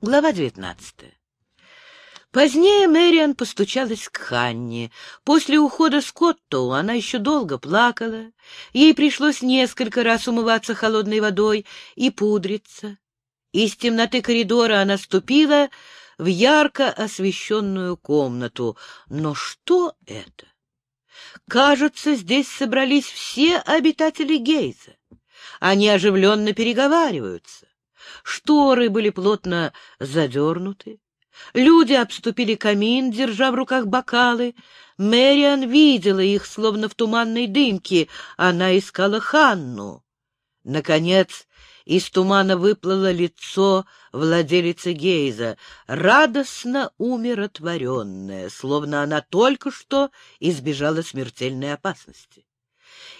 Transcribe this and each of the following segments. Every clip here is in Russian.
Глава девятнадцатая. Позднее Мэриан постучалась к Ханне. После ухода Скоттоу она еще долго плакала. Ей пришлось несколько раз умываться холодной водой и пудриться. Из темноты коридора она ступила в ярко освещенную комнату. Но что это? Кажется, здесь собрались все обитатели Гейза. Они оживленно переговариваются. Шторы были плотно задернуты. Люди обступили камин, держа в руках бокалы. Мэриан видела их, словно в туманной дымке. Она искала Ханну. Наконец, из тумана выплыло лицо владелицы Гейза, радостно умиротворенное, словно она только что избежала смертельной опасности.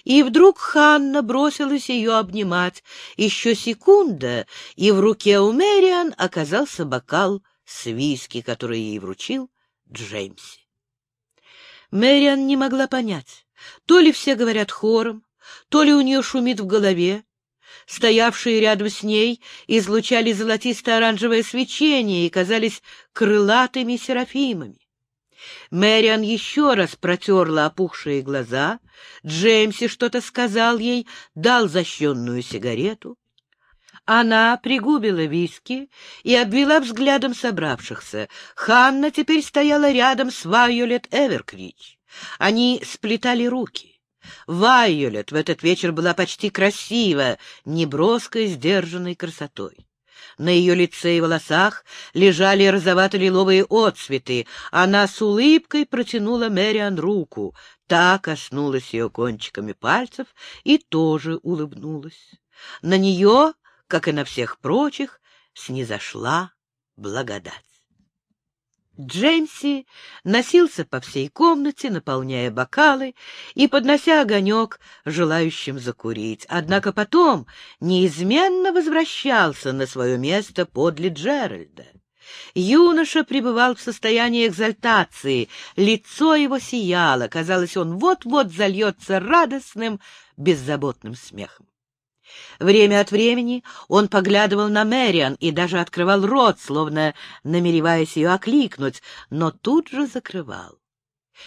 И вдруг Ханна бросилась ее обнимать. Еще секунда, и в руке у Мэриан оказался бокал с виски, который ей вручил Джеймси. Мэриан не могла понять, то ли все говорят хором, то ли у нее шумит в голове. Стоявшие рядом с ней излучали золотисто-оранжевое свечение и казались крылатыми серафимами. Мэриан еще раз протерла опухшие глаза. Джеймси что-то сказал ей, дал защенную сигарету. Она пригубила виски и обвела взглядом собравшихся. Ханна теперь стояла рядом с Вайолет Эверкрич. Они сплетали руки. Вайолет в этот вечер была почти красива, неброской, сдержанной красотой. На ее лице и волосах лежали розовато-лиловые отцветы. Она с улыбкой протянула Мэриан руку. Та коснулась ее кончиками пальцев и тоже улыбнулась. На нее, как и на всех прочих, снизошла благодать. Джеймси носился по всей комнате, наполняя бокалы и поднося огонек желающим закурить. Однако потом неизменно возвращался на свое место подле Джеральда. Юноша пребывал в состоянии экзальтации, лицо его сияло, казалось, он вот-вот зальется радостным, беззаботным смехом. Время от времени он поглядывал на Мэриан и даже открывал рот, словно намереваясь ее окликнуть, но тут же закрывал.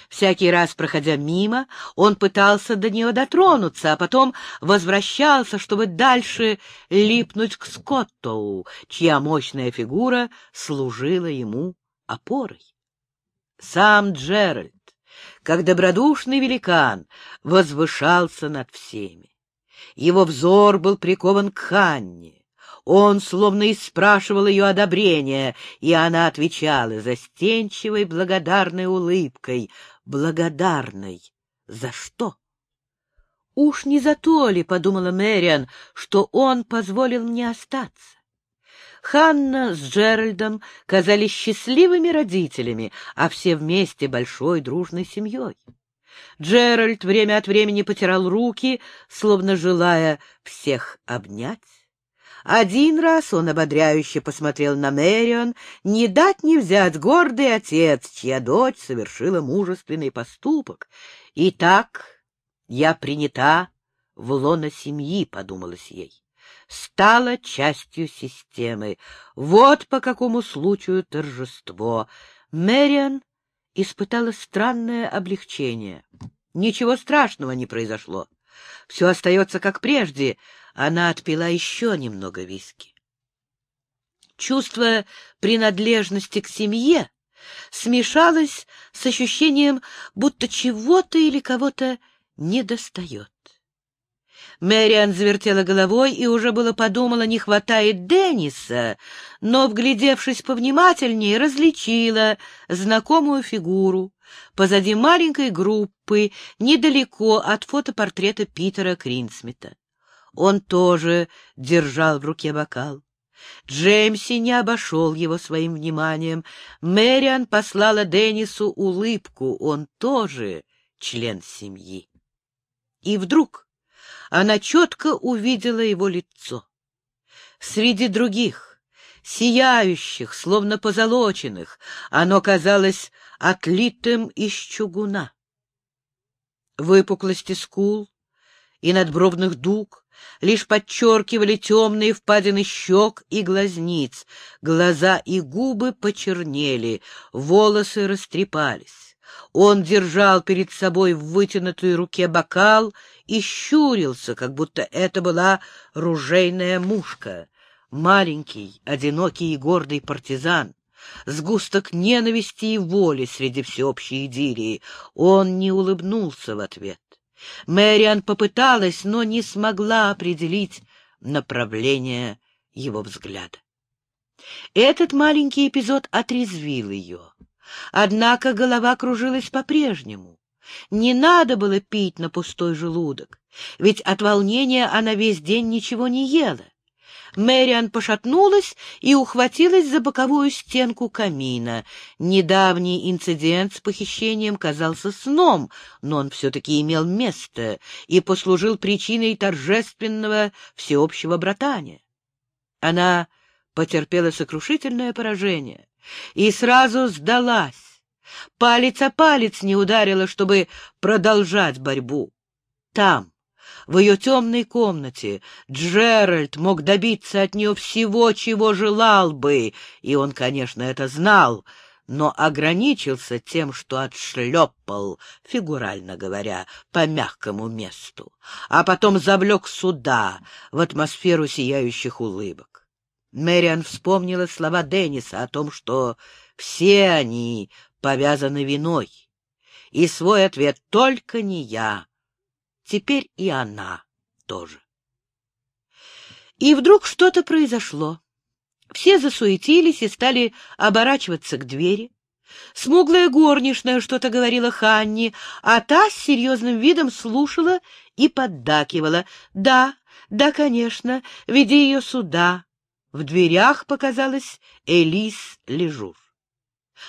Всякий раз, проходя мимо, он пытался до нее дотронуться, а потом возвращался, чтобы дальше липнуть к Скоттоу, чья мощная фигура служила ему опорой. Сам Джеральд, как добродушный великан, возвышался над всеми. Его взор был прикован к Ханне. Он словно и спрашивал ее одобрения, и она отвечала застенчивой благодарной улыбкой. Благодарной за что? «Уж не за то ли, — подумала Мэриан, — что он позволил мне остаться?» Ханна с Джеральдом казались счастливыми родителями, а все вместе большой дружной семьей. Джеральд время от времени потирал руки, словно желая всех обнять. Один раз он ободряюще посмотрел на Мэрион, не дать не взять гордый отец, чья дочь совершила мужественный поступок. И так я принята в лоно семьи, — подумалось ей. Стала частью системы. Вот по какому случаю торжество. Мэриан испытала странное облегчение. Ничего страшного не произошло. Все остается как прежде. Она отпила еще немного виски. Чувство принадлежности к семье смешалось с ощущением, будто чего-то или кого-то недостает. Мэриан завертела головой и уже было подумала, не хватает Денниса, но, вглядевшись повнимательнее, различила знакомую фигуру позади маленькой группы, недалеко от фотопортрета Питера Кринсмита. Он тоже держал в руке бокал. Джеймси не обошел его своим вниманием. Мэриан послала Деннису улыбку, он тоже член семьи. И вдруг она четко увидела его лицо. Среди других, сияющих, словно позолоченных, оно казалось отлитым из чугуна. Выпуклости скул и надбровных дуг лишь подчеркивали темные впадины щек и глазниц, глаза и губы почернели, волосы растрепались. Он держал перед собой в вытянутой руке бокал и щурился, как будто это была ружейная мушка. Маленький, одинокий и гордый партизан, сгусток ненависти и воли среди всеобщей идиллии. Он не улыбнулся в ответ. Мэриан попыталась, но не смогла определить направление его взгляда. Этот маленький эпизод отрезвил ее. Однако голова кружилась по-прежнему. Не надо было пить на пустой желудок, ведь от волнения она весь день ничего не ела. Мэриан пошатнулась и ухватилась за боковую стенку камина. Недавний инцидент с похищением казался сном, но он все-таки имел место и послужил причиной торжественного всеобщего братания. Она потерпела сокрушительное поражение и сразу сдалась. Палец о палец не ударила, чтобы продолжать борьбу. Там, в ее темной комнате Джеральд мог добиться от нее всего, чего желал бы, и он, конечно, это знал, но ограничился тем, что отшлепал, фигурально говоря, по мягкому месту, а потом завлек сюда, в атмосферу сияющих улыбок. Мэриан вспомнила слова Денниса о том, что все они повязаны виной, и свой ответ «только не я», Теперь и она тоже. И вдруг что-то произошло. Все засуетились и стали оборачиваться к двери. Смуглая горничная что-то говорила Ханни, а та с серьезным видом слушала и поддакивала. «Да, да, конечно, веди ее сюда». В дверях показалась Элис Лежур.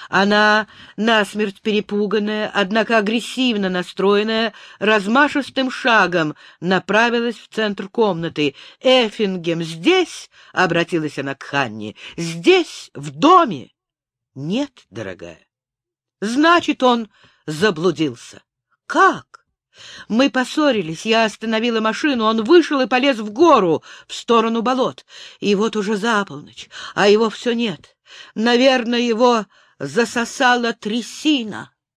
Она, насмерть перепуганная, однако агрессивно настроенная, размашистым шагом направилась в центр комнаты. «Эффингем здесь?» — обратилась она к Ханне. «Здесь, в доме?» «Нет, дорогая». «Значит, он заблудился». «Как?» Мы поссорились, я остановила машину, он вышел и полез в гору, в сторону болот. И вот уже за полночь, а его все нет. Наверное, его засосала трясина.